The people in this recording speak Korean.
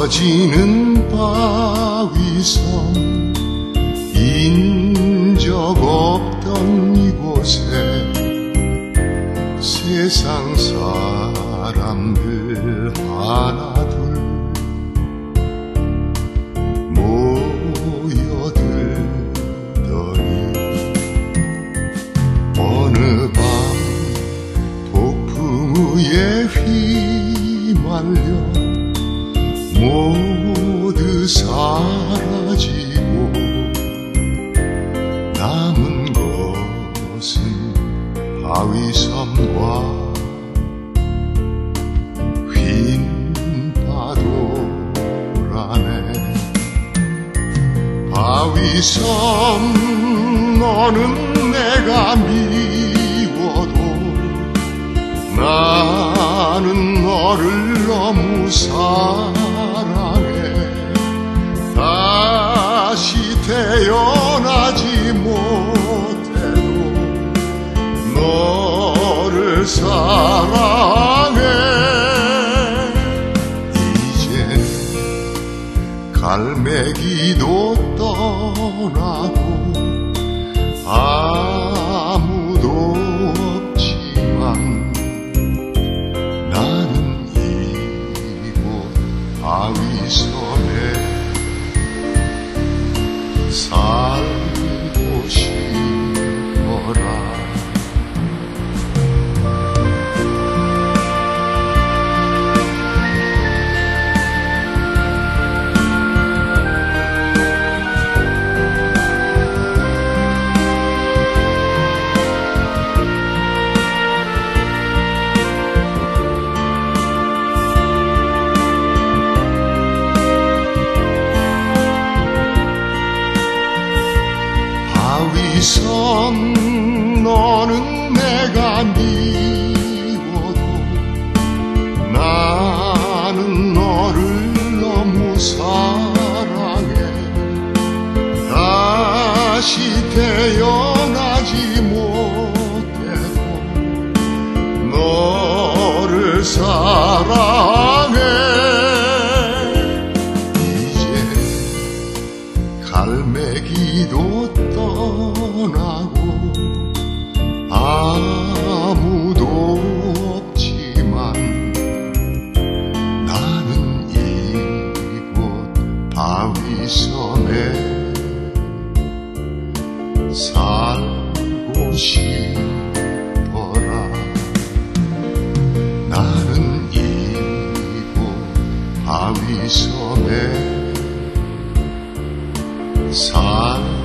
커지는 바위섬. 인적 없던 이곳에 세상 사람들 하나 남은 것은 바위섬과 휜 파도라네. 바위섬 너는 내가 미워도 나는 너를 너무 사랑 사랑해 이제 갈매기도 떠나고 아무도 없지만 나는 이곳 바위섬에 살 바위섬 너는 내가 미워도 나는 너를 너무 사랑해. 다시 태어나지 못해도 너를 사랑 바위섬에 살고 싶어라. 나는 이곳 바위섬에 살